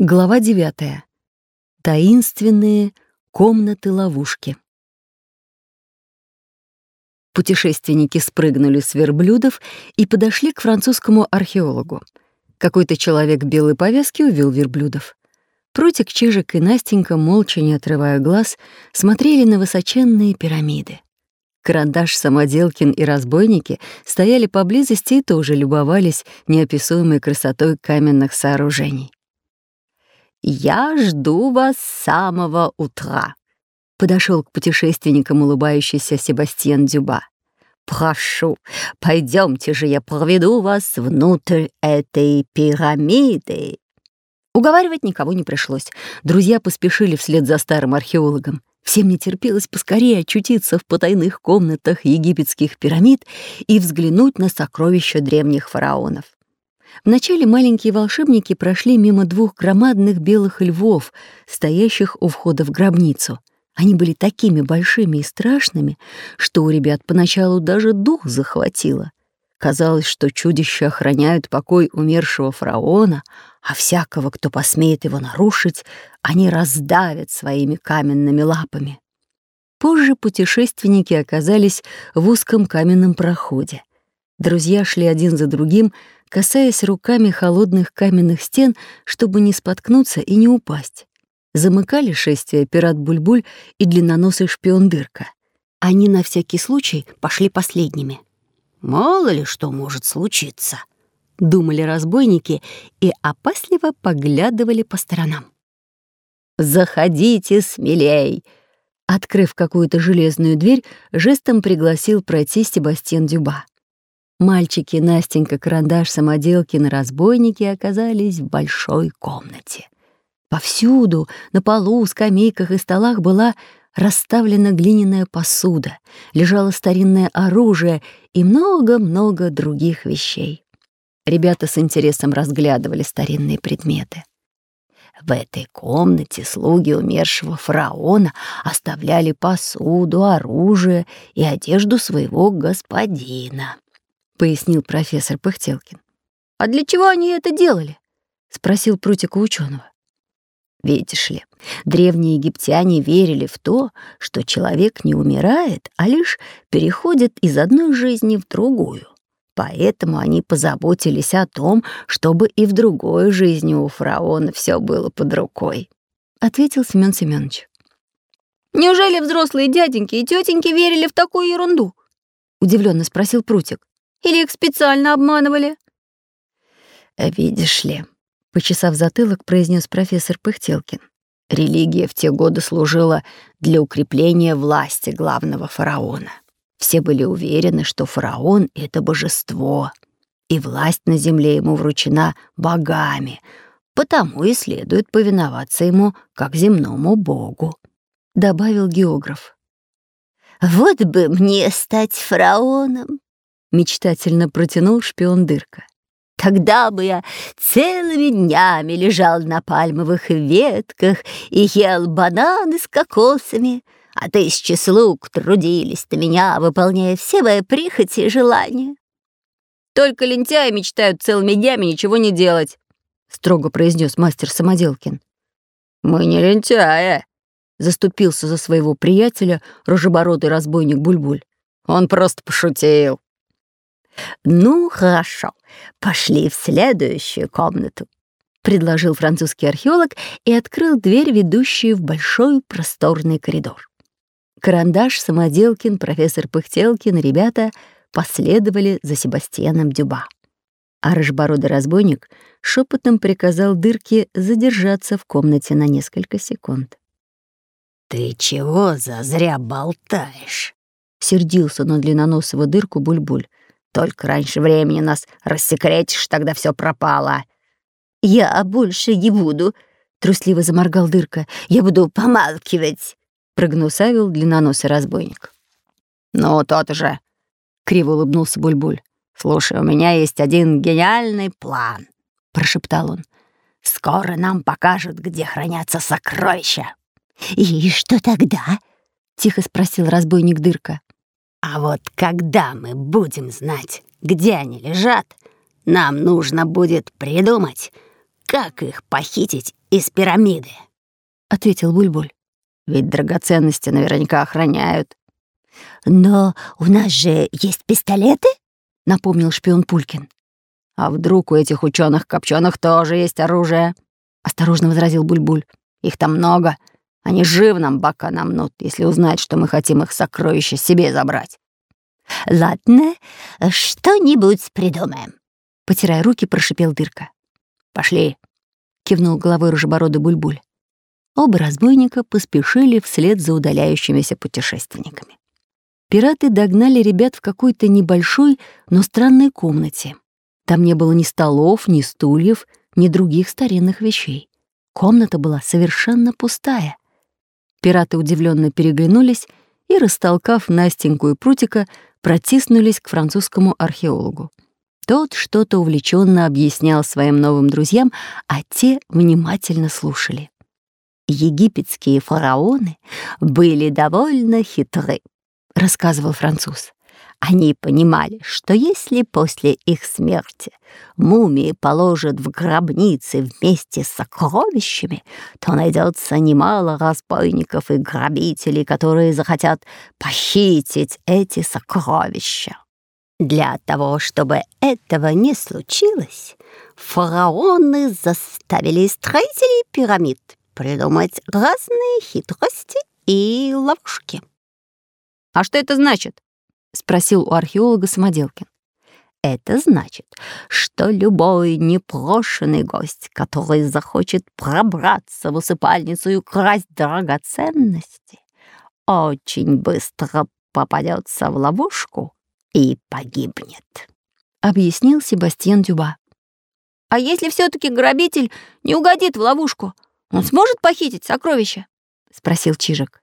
Глава 9. Таинственные комнаты-ловушки. Путешественники спрыгнули с верблюдов и подошли к французскому археологу. Какой-то человек в белой повязке увел верблюдов. Прутик, Чижик и Настенька, молча не отрывая глаз, смотрели на высоченные пирамиды. Карандаш, Самоделкин и разбойники стояли поблизости и тоже любовались неописуемой красотой каменных сооружений. «Я жду вас с самого утра», — подошел к путешественникам улыбающийся Себастьян Дюба. «Прошу, пойдемте же, я проведу вас внутрь этой пирамиды». Уговаривать никого не пришлось. Друзья поспешили вслед за старым археологом. Всем не терпелось поскорее очутиться в потайных комнатах египетских пирамид и взглянуть на сокровища древних фараонов. Вначале маленькие волшебники прошли мимо двух громадных белых львов, стоящих у входа в гробницу. Они были такими большими и страшными, что у ребят поначалу даже дух захватило. Казалось, что чудища охраняют покой умершего фараона, а всякого, кто посмеет его нарушить, они раздавят своими каменными лапами. Позже путешественники оказались в узком каменном проходе. Друзья шли один за другим, касаясь руками холодных каменных стен, чтобы не споткнуться и не упасть. Замыкали шествие пират Бульбуль и длинноносый шпион Дырка. Они на всякий случай пошли последними. «Мало ли что может случиться», — думали разбойники и опасливо поглядывали по сторонам. «Заходите смелей!» Открыв какую-то железную дверь, жестом пригласил пройти Себастьян Дюба. Мальчики Настенька, Карандаш, Самоделкин и разбойники оказались в большой комнате. Повсюду, на полу, скамейках и столах была расставлена глиняная посуда, лежало старинное оружие и много-много других вещей. Ребята с интересом разглядывали старинные предметы. В этой комнате слуги умершего фараона оставляли посуду, оружие и одежду своего господина, — пояснил профессор Пыхтелкин. «А для чего они это делали?» — спросил Прутика ученого. Видишь ли, древние египтяне верили в то, что человек не умирает, а лишь переходит из одной жизни в другую. Поэтому они позаботились о том, чтобы и в другой жизни у фараона все было под рукой, — ответил Семен Семенович. «Неужели взрослые дяденьки и тетеньки верили в такую ерунду?» — удивленно спросил Прутик. Или их специально обманывали?» «Видишь ли», — почесав затылок, произнес профессор Пыхтелкин, «религия в те годы служила для укрепления власти главного фараона. Все были уверены, что фараон — это божество, и власть на земле ему вручена богами, потому и следует повиноваться ему как земному богу», — добавил географ. «Вот бы мне стать фараоном!» — мечтательно протянул шпион Дырка. «Тогда бы я целыми днями лежал на пальмовых ветках и ел бананы с кокосами, а тысячи слуг трудились на меня, выполняя все мои прихоти и желания». «Только лентяи мечтают целыми днями ничего не делать», — строго произнес мастер Самоделкин. «Мы не лентяи», — заступился за своего приятеля рожебородый разбойник Бульбуль. «Он просто пошутил». «Ну, хорошо, пошли в следующую комнату», — предложил французский археолог и открыл дверь, ведущую в большой просторный коридор. Карандаш, Самоделкин, профессор Пыхтелкин и ребята последовали за Себастьяном Дюба. А рыжбородый разбойник шепотом приказал Дырке задержаться в комнате на несколько секунд. «Ты чего зазря болтаешь?» — сердился на длинноносого дырку Бульбуль. Только раньше времени нас рассекретишь, тогда все пропало». «Я больше не буду», — трусливо заморгал дырка. «Я буду помалкивать», — прогнусавил длинноносый разбойник. «Ну, тот же», — криво улыбнулся Бульбуль. «Слушай, у меня есть один гениальный план», — прошептал он. «Скоро нам покажут, где хранятся сокровища». «И что тогда?» — тихо спросил разбойник Дырка. А вот когда мы будем знать, где они лежат, нам нужно будет придумать, как их похитить из пирамиды», — ответил Бульбуль. «Ведь драгоценности наверняка охраняют». «Но у нас же есть пистолеты?» — напомнил шпион Пулькин. «А вдруг у этих ученых копченых тоже есть оружие?» — осторожно возразил Бульбуль. «Их там много. Они жив нам бока намнут, если узнают, что мы хотим их сокровища себе забрать». «Ладно, что-нибудь придумаем», — потирая руки, прошипел Дырка. «Пошли», — кивнул головой рыжебородый Бульбуль. Оба разбойника поспешили вслед за удаляющимися путешественниками. Пираты догнали ребят в какой-то небольшой, но странной комнате. Там не было ни столов, ни стульев, ни других старинных вещей. Комната была совершенно пустая. Пираты удивленно переглянулись и, растолкав Настеньку и Прутика, протиснулись к французскому археологу. Тот что-то увлеченно объяснял своим новым друзьям, а те внимательно слушали. Египетские фараоны были довольно хитры, рассказывал француз. Они понимали, что если после их смерти мумии положат в гробницы вместе с сокровищами, то найдется немало разбойников и грабителей, которые захотят похитить эти сокровища. Для того, чтобы этого не случилось, фараоны заставили строителей пирамид придумать разные хитрости и ловушки. «А что это значит?» — спросил у археолога Самоделкин. Это значит, что любой непрошенный гость, который захочет пробраться в усыпальницу и украсть драгоценности, очень быстро попадется в ловушку и погибнет», — объяснил Себастьян Дюба. «А если все таки грабитель не угодит в ловушку, он сможет похитить сокровища?» — спросил Чижик.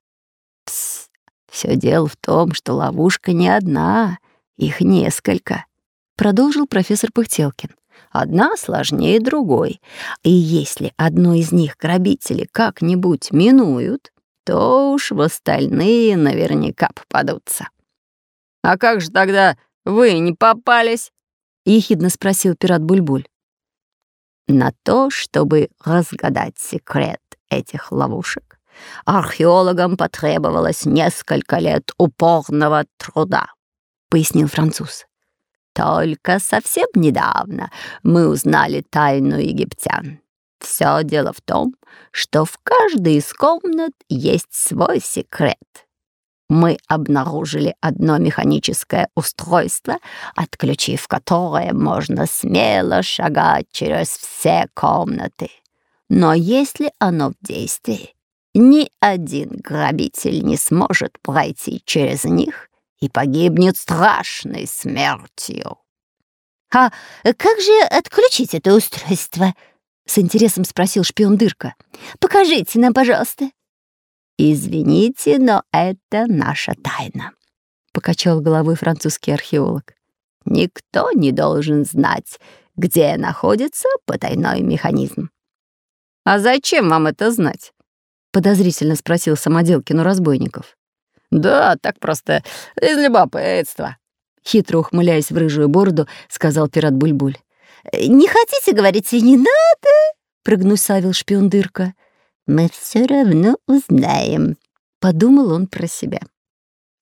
«Пс, все дело в том, что ловушка не одна, их несколько, продолжил профессор Пыхтелкин. Одна сложнее другой, и если одну из них грабители как-нибудь минуют, то уж в остальные наверняка попадутся. «А как же тогда вы не попались?» — ехидно спросил пират Бульбуль. «На то, чтобы разгадать секрет этих ловушек, археологам потребовалось несколько лет упорного труда», — пояснил француз. «Только совсем недавно мы узнали тайну египтян. Все дело в том, что в каждой из комнат есть свой секрет. Мы обнаружили одно механическое устройство, отключив которое можно смело шагать через все комнаты. Но если оно в действии, ни один грабитель не сможет пройти через них и погибнет страшной смертью. «А как же отключить это устройство?» — с интересом спросил шпион Дырка. «Покажите нам, пожалуйста». «Извините, но это наша тайна», — покачал головой французский археолог. «Никто не должен знать, где находится потайной механизм». «А зачем вам это знать?» Подозрительно спросил самоделкин у разбойников. «Да, так просто, из любопытства», — хитро ухмыляясь в рыжую бороду, сказал пират Бульбуль. «Не хотите, говорите, не надо?» — прогнусавил шпион Дырка. «Мы все равно узнаем», — подумал он про себя.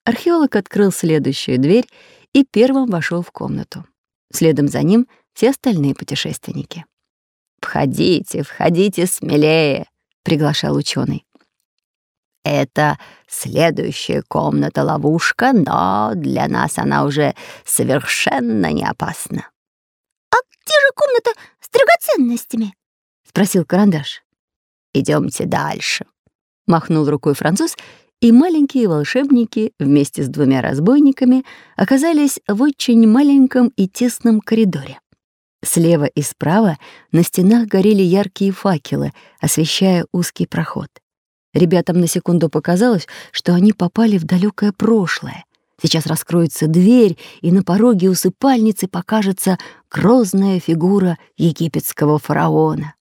Археолог открыл следующую дверь и первым вошел в комнату. Следом за ним все остальные путешественники. «Входите, входите смелее», — приглашал ученый. «Это следующая комната-ловушка, но для нас она уже совершенно не опасна». «А где же комната с драгоценностями?» — спросил Карандаш. Идемте дальше», — махнул рукой француз, и маленькие волшебники вместе с двумя разбойниками оказались в очень маленьком и тесном коридоре. Слева и справа на стенах горели яркие факелы, освещая узкий проход. Ребятам на секунду показалось, что они попали в далекое прошлое. Сейчас раскроется дверь, и на пороге усыпальницы покажется грозная фигура египетского фараона.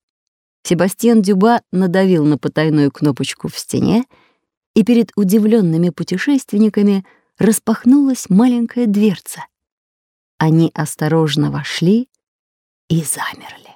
Себастьян Дюба надавил на потайную кнопочку в стене, и перед удивленными путешественниками распахнулась маленькая дверца. Они осторожно вошли и замерли.